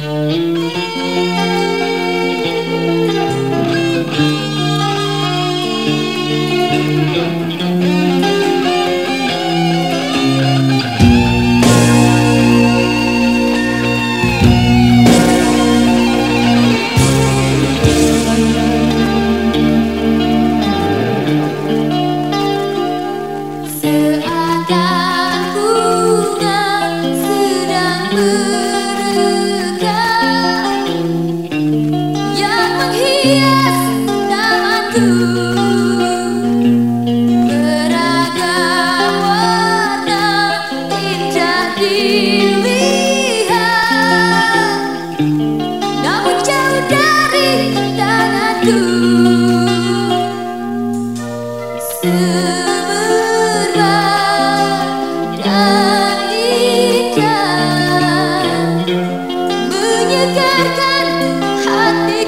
Música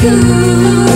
good.